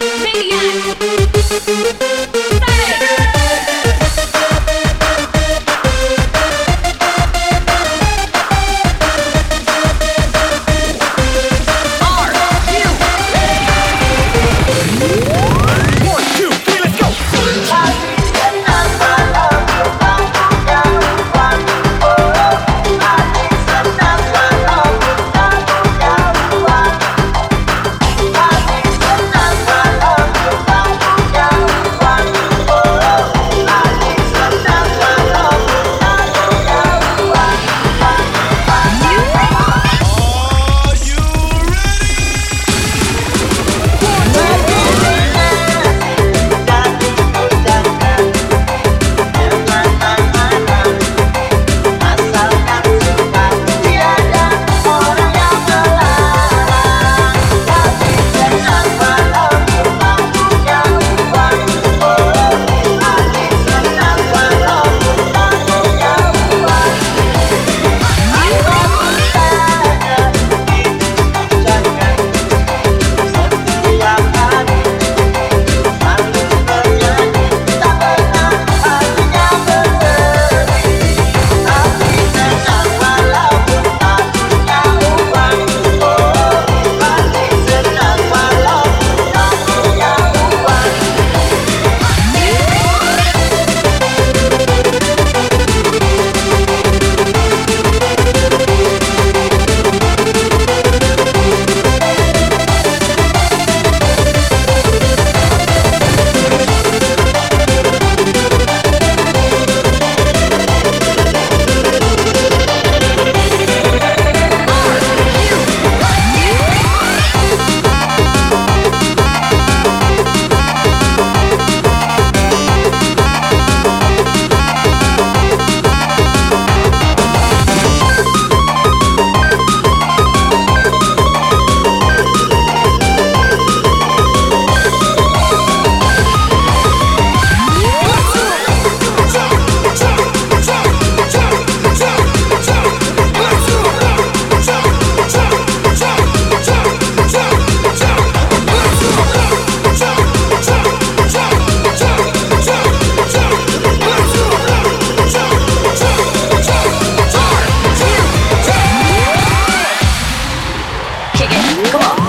Yeah. Come on.